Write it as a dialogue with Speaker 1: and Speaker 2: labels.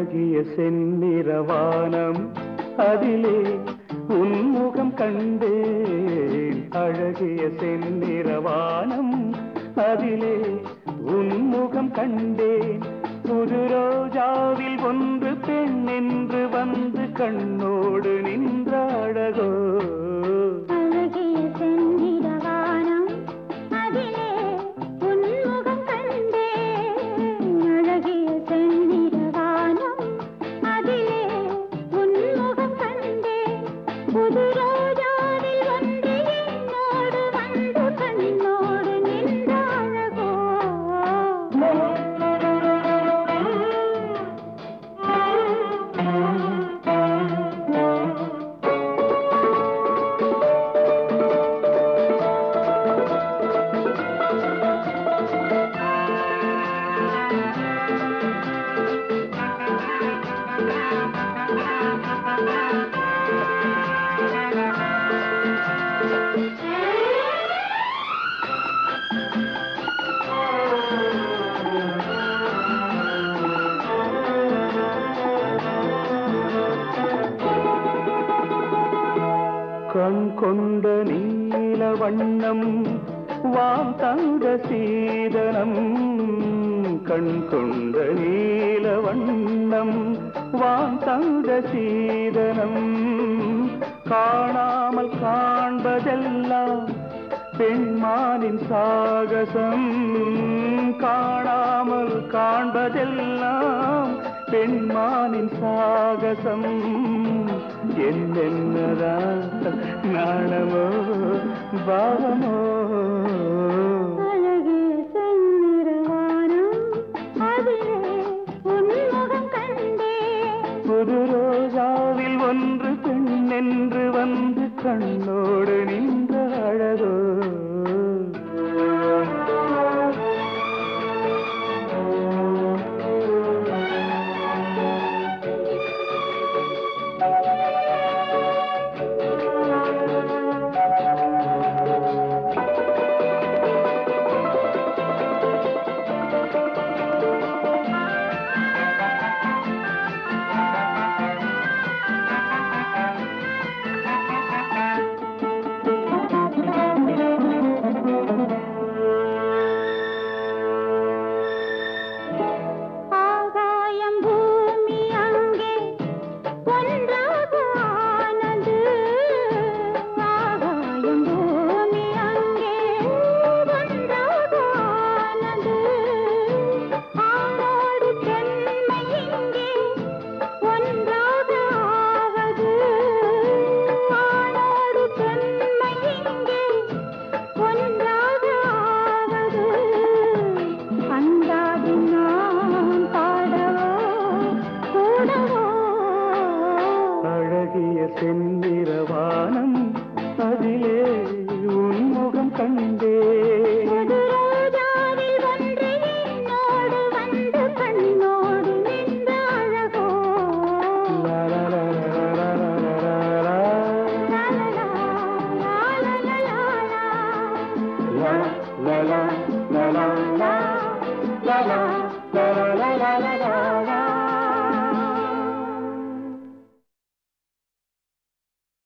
Speaker 1: அழகிய செந்நிறவானம் அதிலே உன்முகம் கண்டேன். அழகிய செந்நிறவானம் அதிலே உன்முகம் கண்டேன். புது ரோஜாவில் ஒன்று பெண் என்று வந்து கண்ணோடு கண் கொண்ட நீல வண்ணம் வாம் தந்த சீதனம். கண் கொண்ட நீல வண்ணம் வாம் தந்த சீதனம். காணாமல் காண்பதெல்லாம் பெண்மானின் சாகசம். காணாமல் காண்பதெல்லாம் பெண்மானின் சாகசம். என்னென்னதான் நாணமோ பாவமோ? புது ரோஜாவில் ஒன்று பெண் என்று வந்து கண்ணோடு நின்ற அழகோ?
Speaker 2: லாலலலாலா.
Speaker 1: La la la la la la la la la la la la la